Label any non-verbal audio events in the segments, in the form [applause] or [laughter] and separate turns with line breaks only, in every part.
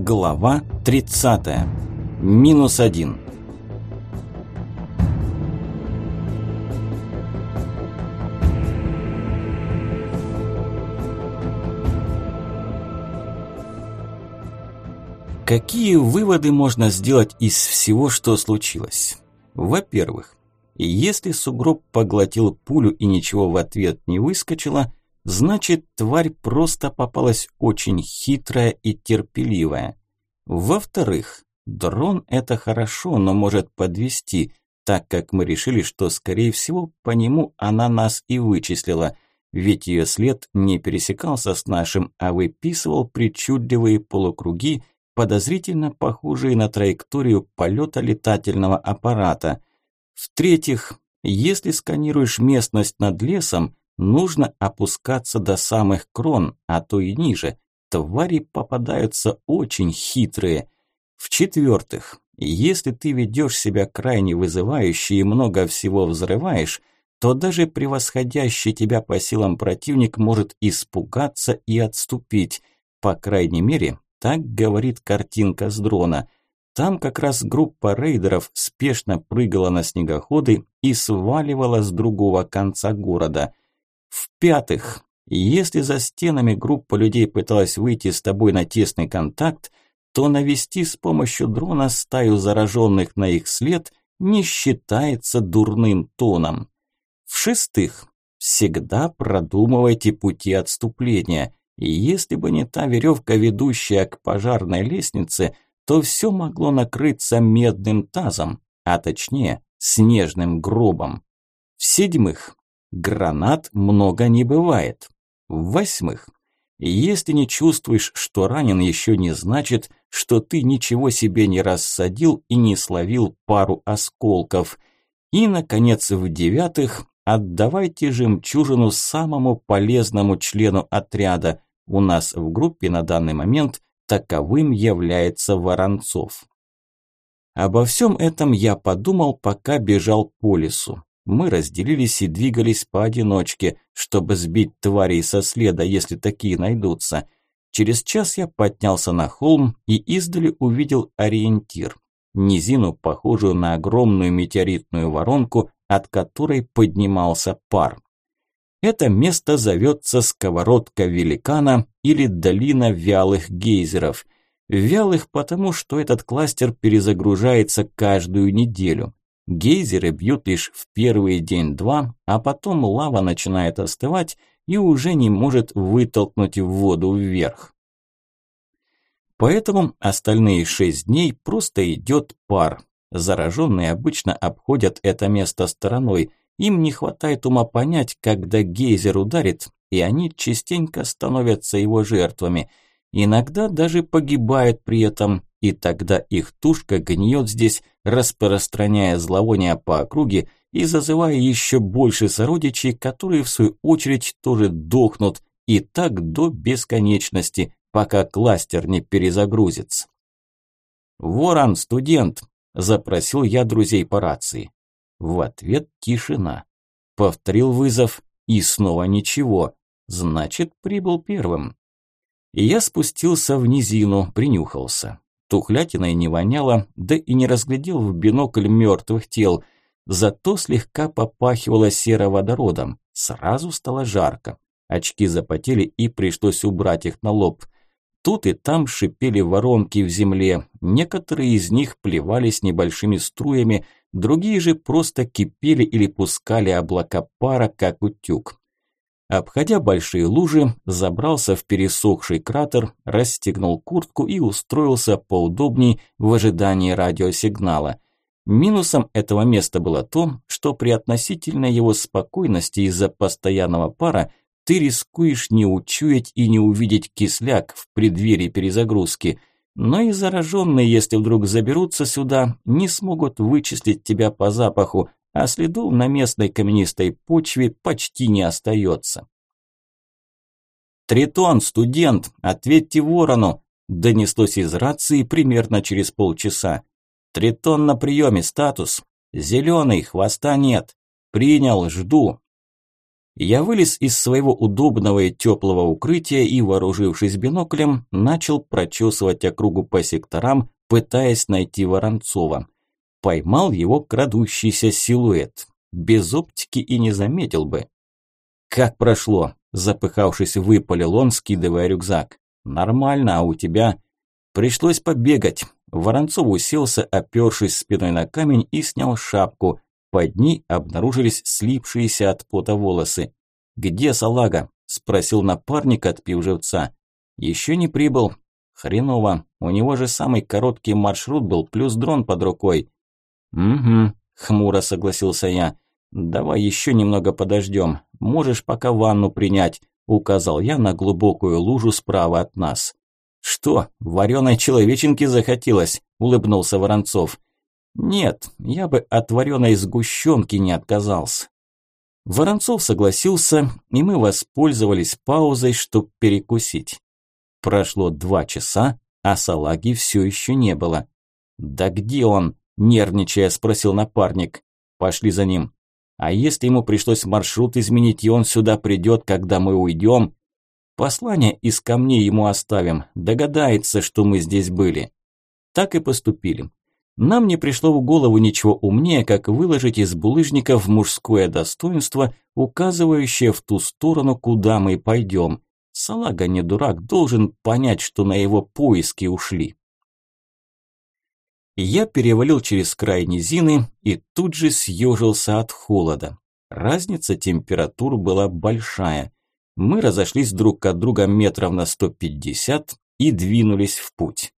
Глава 30. Минус один. Какие выводы можно сделать из всего, что случилось? Во-первых, если сугроб поглотил пулю и ничего в ответ не выскочило, значит тварь просто попалась очень хитрая и терпеливая. Во-вторых, дрон это хорошо, но может подвести, так как мы решили, что скорее всего по нему она нас и вычислила, ведь ее след не пересекался с нашим, а выписывал причудливые полукруги, подозрительно похожие на траекторию полета летательного аппарата. В-третьих, если сканируешь местность над лесом, нужно опускаться до самых крон, а то и ниже. Твари попадаются очень хитрые. В-четвертых, если ты ведешь себя крайне вызывающе и много всего взрываешь, то даже превосходящий тебя по силам противник может испугаться и отступить. По крайней мере, так говорит картинка с дрона. Там как раз группа рейдеров спешно прыгала на снегоходы и сваливала с другого конца города. В-пятых, если за стенами группа людей пыталась выйти с тобой на тесный контакт, то навести с помощью дрона стаю зараженных на их след не считается дурным тоном. В-шестых, всегда продумывайте пути отступления. И если бы не та веревка, ведущая к пожарной лестнице, то все могло накрыться медным тазом, а точнее снежным гробом. В-седьмых, гранат много не бывает. В-восьмых, если не чувствуешь, что ранен, еще не значит, что ты ничего себе не рассадил и не словил пару осколков. И, наконец, в-девятых, отдавайте жемчужину самому полезному члену отряда, у нас в группе на данный момент таковым является Воронцов. Обо всем этом я подумал, пока бежал по лесу. Мы разделились и двигались поодиночке, чтобы сбить тварей со следа, если такие найдутся. Через час я поднялся на холм и издали увидел ориентир. Низину, похожую на огромную метеоритную воронку, от которой поднимался пар. Это место зовется Сковородка Великана или Долина Вялых Гейзеров. Вялых потому, что этот кластер перезагружается каждую неделю. Гейзеры бьют лишь в первый день-два, а потом лава начинает остывать и уже не может вытолкнуть воду вверх. Поэтому остальные шесть дней просто идет пар. Зараженные обычно обходят это место стороной – им не хватает ума понять, когда гейзер ударит, и они частенько становятся его жертвами. Иногда даже погибают при этом, и тогда их тушка гниет здесь, распространяя зловоние по округе и зазывая еще больше сородичей, которые в свою очередь тоже дохнут, и так до бесконечности, пока кластер не перезагрузится. «Ворон, студент!» – запросил я друзей по рации. В ответ тишина. Повторил вызов и снова ничего. Значит, прибыл первым. И я спустился в низину, принюхался. Тухлятиной не воняло, да и не разглядел в бинокль мертвых тел. Зато слегка попахивало сероводородом. Сразу стало жарко. Очки запотели и пришлось убрать их на лоб. Тут и там шипели воронки в земле. Некоторые из них плевались небольшими струями, другие же просто кипели или пускали облака пара, как утюг. Обходя большие лужи, забрался в пересохший кратер, расстегнул куртку и устроился поудобней в ожидании радиосигнала. Минусом этого места было то, что при относительной его спокойности из-за постоянного пара ты рискуешь не учуять и не увидеть кисляк в преддверии перезагрузки – но и зараженные, если вдруг заберутся сюда, не смогут вычислить тебя по запаху, а следов на местной каменистой почве почти не остается. «Тритон, студент, ответьте ворону!» – донеслось из рации примерно через полчаса. «Тритон на приеме, статус. Зеленый, хвоста нет. Принял, жду». Я вылез из своего удобного и теплого укрытия и, вооружившись биноклем, начал прочесывать округу по секторам, пытаясь найти Воронцова. Поймал его крадущийся силуэт. Без оптики и не заметил бы. «Как прошло?» – запыхавшись, выпалил он, скидывая рюкзак. «Нормально, а у тебя?» Пришлось побегать. Воронцов уселся, опершись спиной на камень и снял шапку. Под ней обнаружились слипшиеся от пота волосы. «Где салага?» – спросил напарник, отпив живца. «Еще не прибыл». «Хреново. У него же самый короткий маршрут был, плюс дрон под рукой». «Угу», – хмуро согласился я. «Давай еще немного подождем. Можешь пока ванну принять», – указал я на глубокую лужу справа от нас. «Что, вареной человеченки захотелось?» – улыбнулся Воронцов. Нет, я бы от вареной сгущенки не отказался. Воронцов согласился, и мы воспользовались паузой, чтобы перекусить. Прошло два часа, а салаги все еще не было. «Да где он?» – нервничая спросил напарник. «Пошли за ним. А если ему пришлось маршрут изменить, и он сюда придет, когда мы уйдем? Послание из камней ему оставим, догадается, что мы здесь были». Так и поступили. Нам не пришло в голову ничего умнее, как выложить из булыжников мужское достоинство, указывающее в ту сторону, куда мы пойдем. Салага не дурак, должен понять, что на его поиски ушли. Я перевалил через край низины и тут же съежился от холода. Разница температур была большая. Мы разошлись друг от друга метров на 150 и двинулись в путь.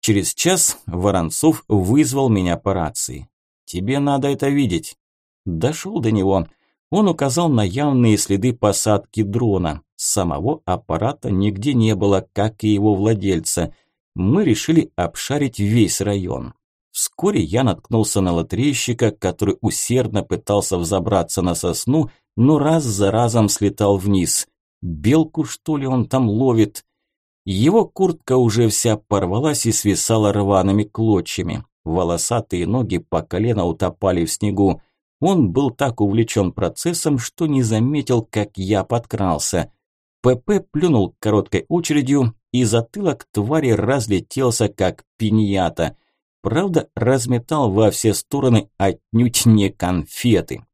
Через час Воронцов вызвал меня по рации. «Тебе надо это видеть». Дошел до него. Он указал на явные следы посадки дрона. Самого аппарата нигде не было, как и его владельца. Мы решили обшарить весь район. Вскоре я наткнулся на лотерейщика, который усердно пытался взобраться на сосну, но раз за разом слетал вниз. Белку, что ли, он там ловит? Его куртка уже вся порвалась и свисала рваными клочьями. Волосатые ноги по колено утопали в снегу. Он был так увлечен процессом, что не заметил, как я подкрался. ПП плюнул короткой очередью, и затылок твари разлетелся, как пиньята. Правда, разметал во все стороны отнюдь не конфеты.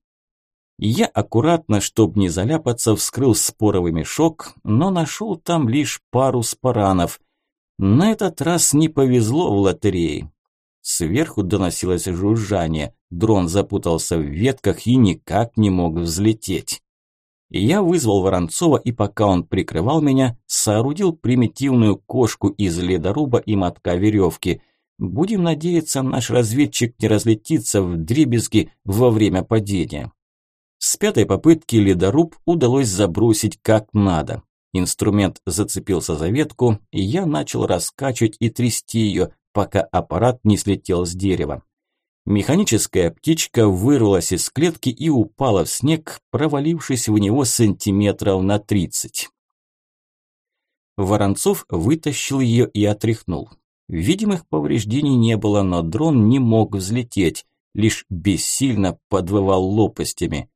Я аккуратно, чтобы не заляпаться, вскрыл споровый мешок, но нашел там лишь пару спаранов. На этот раз не повезло в лотерее. Сверху доносилось жужжание, дрон запутался в ветках и никак не мог взлететь. Я вызвал Воронцова и пока он прикрывал меня, соорудил примитивную кошку из ледоруба и мотка веревки. Будем надеяться, наш разведчик не разлетится в дребезги во время падения. С пятой попытки ледоруб удалось забросить как надо. Инструмент зацепился за ветку, и я начал раскачивать и трясти ее, пока аппарат не слетел с дерева. Механическая птичка вырвалась из клетки и упала в снег, провалившись в него сантиметров на тридцать. Воронцов вытащил ее и отряхнул. Видимых повреждений не было, но дрон не мог взлететь, лишь бессильно подвывал лопастями.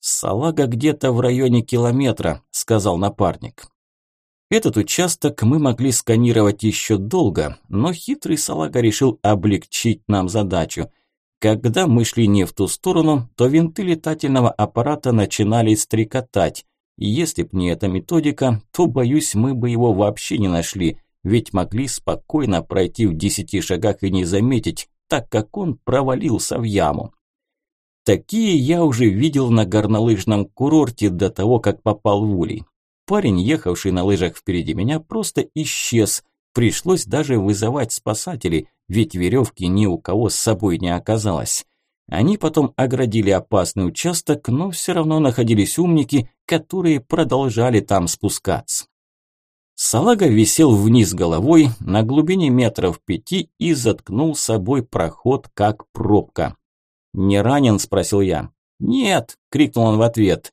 «Салага где-то в районе километра», – сказал напарник. Этот участок мы могли сканировать еще долго, но хитрый салага решил облегчить нам задачу. Когда мы шли не в ту сторону, то винты летательного аппарата начинали стрекотать. Если б не эта методика, то, боюсь, мы бы его вообще не нашли, ведь могли спокойно пройти в десяти шагах и не заметить, так как он провалился в яму. Такие я уже видел на горнолыжном курорте до того, как попал в улей. Парень, ехавший на лыжах впереди меня, просто исчез. Пришлось даже вызывать спасателей, ведь веревки ни у кого с собой не оказалось. Они потом оградили опасный участок, но все равно находились умники, которые продолжали там спускаться. Салага висел вниз головой на глубине метров пяти и заткнул собой проход, как пробка. «Не ранен?» – спросил я. «Нет!» – крикнул он в ответ.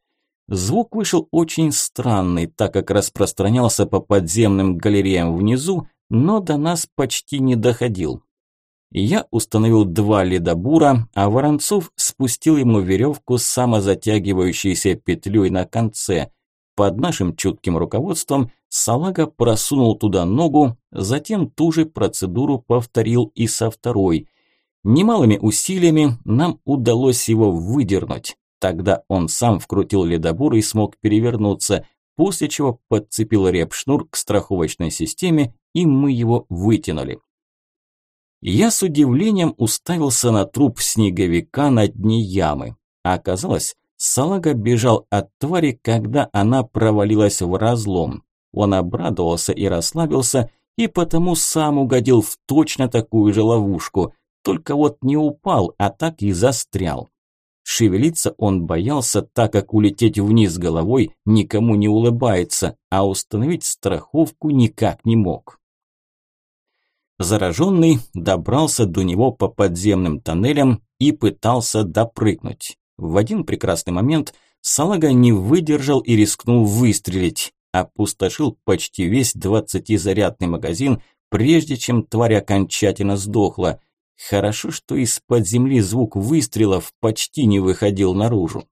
Звук вышел очень странный, так как распространялся по подземным галереям внизу, но до нас почти не доходил. Я установил два ледобура, а Воронцов спустил ему веревку с самозатягивающейся петлей на конце. Под нашим чутким руководством Салага просунул туда ногу, затем ту же процедуру повторил и со второй. Немалыми усилиями нам удалось его выдернуть. Тогда он сам вкрутил ледобур и смог перевернуться, после чего подцепил репшнур к страховочной системе, и мы его вытянули. Я с удивлением уставился на труп снеговика на дне ямы. А оказалось, Салага бежал от твари, когда она провалилась в разлом. Он обрадовался и расслабился, и потому сам угодил в точно такую же ловушку. Только вот не упал, а так и застрял. Шевелиться он боялся, так как улететь вниз головой никому не улыбается, а установить страховку никак не мог. Зараженный добрался до него по подземным тоннелям и пытался допрыгнуть. В один прекрасный момент Салага не выдержал и рискнул выстрелить. Опустошил почти весь двадцатизарядный магазин, прежде чем тварь окончательно сдохла. Хорошо, что из-под земли звук выстрелов почти не выходил наружу.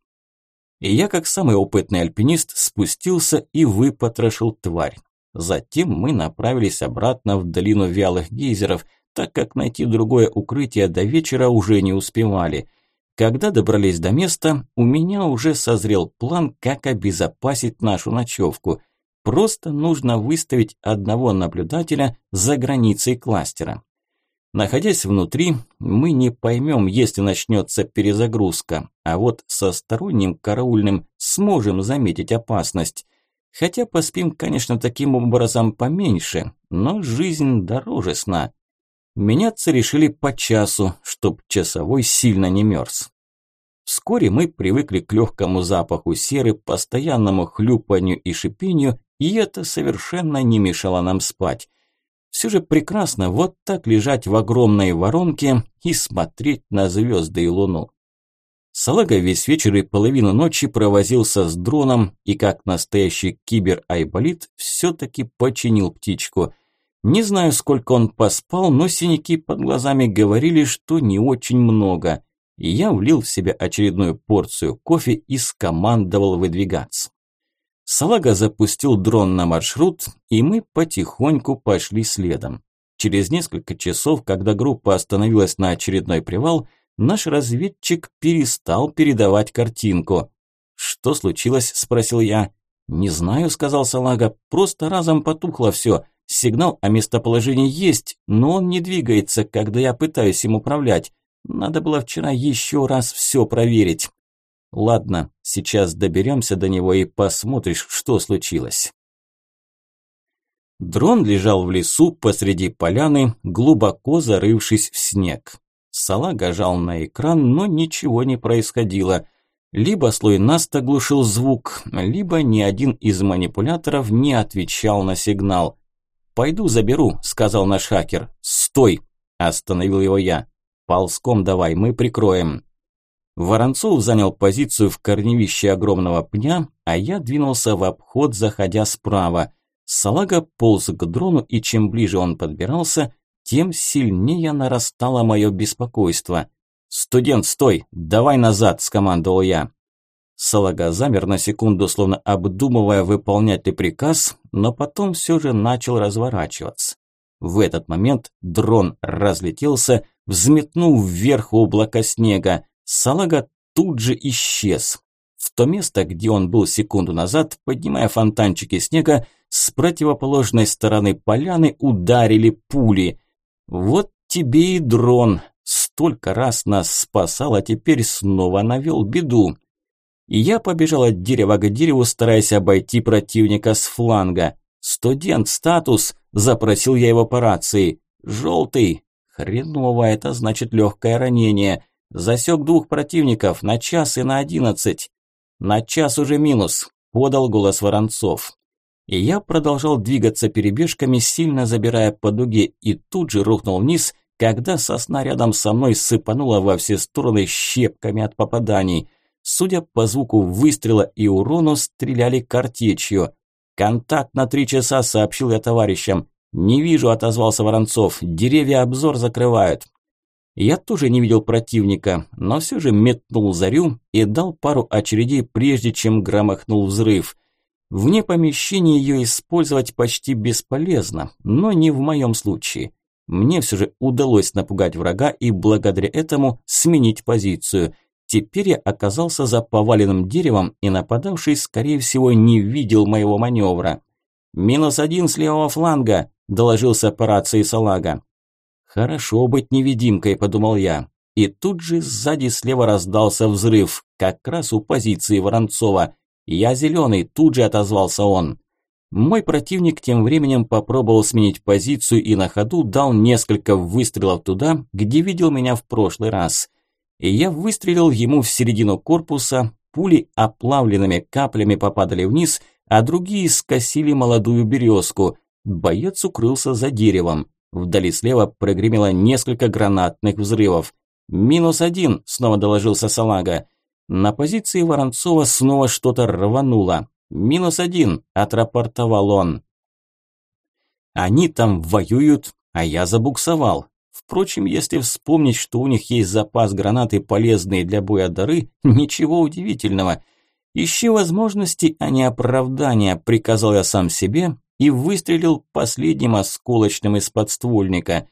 И я, как самый опытный альпинист, спустился и выпотрошил тварь. Затем мы направились обратно в долину вялых гейзеров, так как найти другое укрытие до вечера уже не успевали. Когда добрались до места, у меня уже созрел план, как обезопасить нашу ночевку. Просто нужно выставить одного наблюдателя за границей кластера. Находясь внутри, мы не поймем, если начнется перезагрузка, а вот со сторонним караульным сможем заметить опасность. Хотя поспим, конечно, таким образом поменьше, но жизнь дороже сна. Меняться решили по часу, чтоб часовой сильно не мерз. Вскоре мы привыкли к легкому запаху серы, постоянному хлюпанию и шипению, и это совершенно не мешало нам спать. Все же прекрасно вот так лежать в огромной воронке и смотреть на звезды и луну. Салага весь вечер и половину ночи провозился с дроном и, как настоящий кибер-айболит, все-таки починил птичку. Не знаю, сколько он поспал, но синяки под глазами говорили, что не очень много. И я влил в себя очередную порцию кофе и скомандовал выдвигаться. Салага запустил дрон на маршрут, и мы потихоньку пошли следом. Через несколько часов, когда группа остановилась на очередной привал, наш разведчик перестал передавать картинку. «Что случилось?» – спросил я. «Не знаю», – сказал Салага, – «просто разом потухло все. Сигнал о местоположении есть, но он не двигается, когда я пытаюсь им управлять. Надо было вчера еще раз все проверить». «Ладно, сейчас доберемся до него и посмотришь, что случилось». Дрон лежал в лесу посреди поляны, глубоко зарывшись в снег. Салага жал на экран, но ничего не происходило. Либо слой наст оглушил звук, либо ни один из манипуляторов не отвечал на сигнал. «Пойду заберу», – сказал наш хакер. «Стой!» – остановил его я. «Ползком давай, мы прикроем». Воронцов занял позицию в корневище огромного пня, а я двинулся в обход, заходя справа. Салага полз к дрону, и чем ближе он подбирался, тем сильнее нарастало мое беспокойство. «Студент, стой! Давай назад!» – скомандовал я. Салага замер на секунду, словно обдумывая, выполнять ли приказ, но потом все же начал разворачиваться. В этот момент дрон разлетелся, взметнув вверх облако снега. Салага тут же исчез. В то место, где он был секунду назад, поднимая фонтанчики снега, с противоположной стороны поляны ударили пули. Вот тебе и дрон. Столько раз нас спасал, а теперь снова навел беду. И я побежал от дерева к дереву, стараясь обойти противника с фланга. «Студент, статус!» – запросил я его по рации. «Желтый!» Хреново, это значит легкое ранение. Засек двух противников на час и на одиннадцать. На час уже минус, подал голос Воронцов. И я продолжал двигаться перебежками, сильно забирая по дуге, и тут же рухнул вниз, когда сосна рядом со мной сыпанула во все стороны щепками от попаданий. Судя по звуку выстрела и урону, стреляли картечью. «Контакт на три часа», – сообщил я товарищам. «Не вижу», – отозвался Воронцов. «Деревья обзор закрывают». Я тоже не видел противника, но все же метнул зарю и дал пару очередей, прежде чем громохнул взрыв. Вне помещения ее использовать почти бесполезно, но не в моем случае. Мне все же удалось напугать врага и благодаря этому сменить позицию. Теперь я оказался за поваленным деревом, и нападавший, скорее всего, не видел моего маневра. «Минус один с левого фланга», – доложился по рации Салага. «Хорошо быть невидимкой», – подумал я. И тут же сзади слева раздался взрыв, как раз у позиции Воронцова. «Я зеленый», – тут же отозвался он. Мой противник тем временем попробовал сменить позицию и на ходу дал несколько выстрелов туда, где видел меня в прошлый раз. И я выстрелил ему в середину корпуса, пули оплавленными каплями попадали вниз, а другие скосили молодую березку. Боец укрылся за деревом. Вдали слева прогремело несколько гранатных взрывов. «Минус один», – снова доложился Салага. На позиции Воронцова снова что-то рвануло. «Минус один», – отрапортовал он. Они там воюют, а я забуксовал. Впрочем, если вспомнить, что у них есть запас гранаты, полезные для боя дары, [laughs] ничего удивительного. Ищи возможности, а не оправдания, приказал я сам себе и выстрелил последним осколочным из подствольника.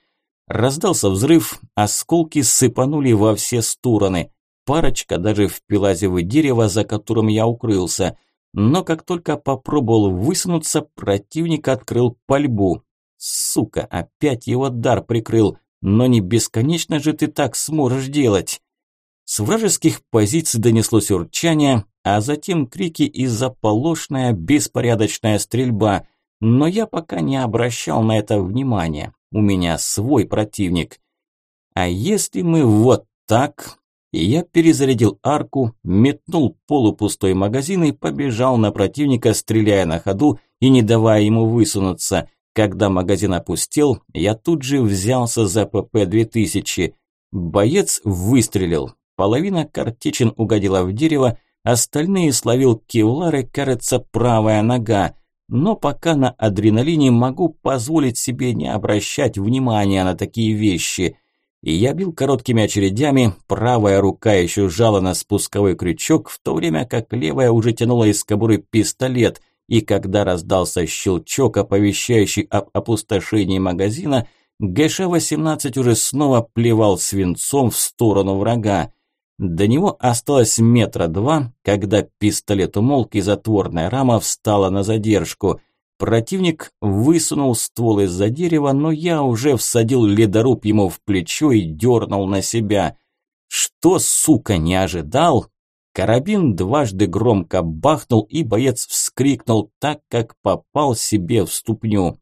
Раздался взрыв, осколки сыпанули во все стороны. Парочка даже впилась в дерево, за которым я укрылся. Но как только попробовал высунуться, противник открыл пальбу. Сука, опять его дар прикрыл. Но не бесконечно же ты так сможешь делать. С вражеских позиций донеслось урчание, а затем крики и заполошная беспорядочная стрельба но я пока не обращал на это внимания. У меня свой противник. А если мы вот так... Я перезарядил арку, метнул полупустой магазин и побежал на противника, стреляя на ходу и не давая ему высунуться. Когда магазин опустел, я тут же взялся за ПП-2000. Боец выстрелил. Половина картечин угодила в дерево, остальные словил кевлары, кажется, правая нога но пока на адреналине могу позволить себе не обращать внимания на такие вещи. И я бил короткими очередями, правая рука еще жала на спусковой крючок, в то время как левая уже тянула из кобуры пистолет, и когда раздался щелчок, оповещающий об опустошении магазина, ГШ-18 уже снова плевал свинцом в сторону врага. До него осталось метра два, когда пистолет умолк и затворная рама встала на задержку. Противник высунул ствол из-за дерева, но я уже всадил ледоруб ему в плечо и дернул на себя. Что, сука, не ожидал? Карабин дважды громко бахнул, и боец вскрикнул так, как попал себе в ступню.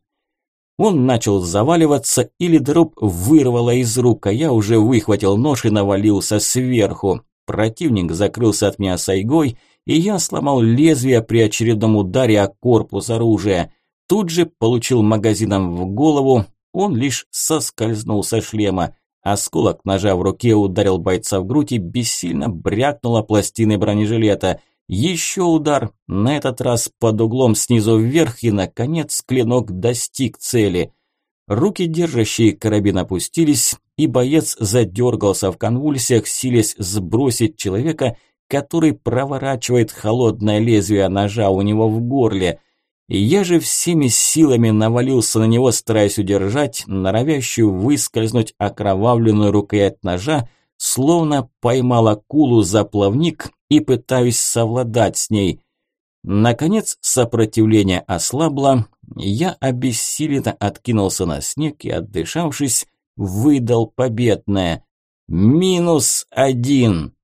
Он начал заваливаться, и ледоруб вырвало из рук, а я уже выхватил нож и навалился сверху. Противник закрылся от меня сайгой, и я сломал лезвие при очередном ударе о корпус оружия. Тут же получил магазином в голову, он лишь соскользнул со шлема. Осколок ножа в руке ударил бойца в грудь и бессильно брякнула пластины бронежилета – еще удар, на этот раз под углом снизу вверх, и, наконец, клинок достиг цели. Руки, держащие карабин, опустились, и боец задергался в конвульсиях, силясь сбросить человека, который проворачивает холодное лезвие ножа у него в горле. Я же всеми силами навалился на него, стараясь удержать норовящую выскользнуть окровавленную рукоять ножа, словно поймал акулу за плавник и пытаюсь совладать с ней. Наконец сопротивление ослабло, я обессиленно откинулся на снег и, отдышавшись, выдал победное. «Минус один!»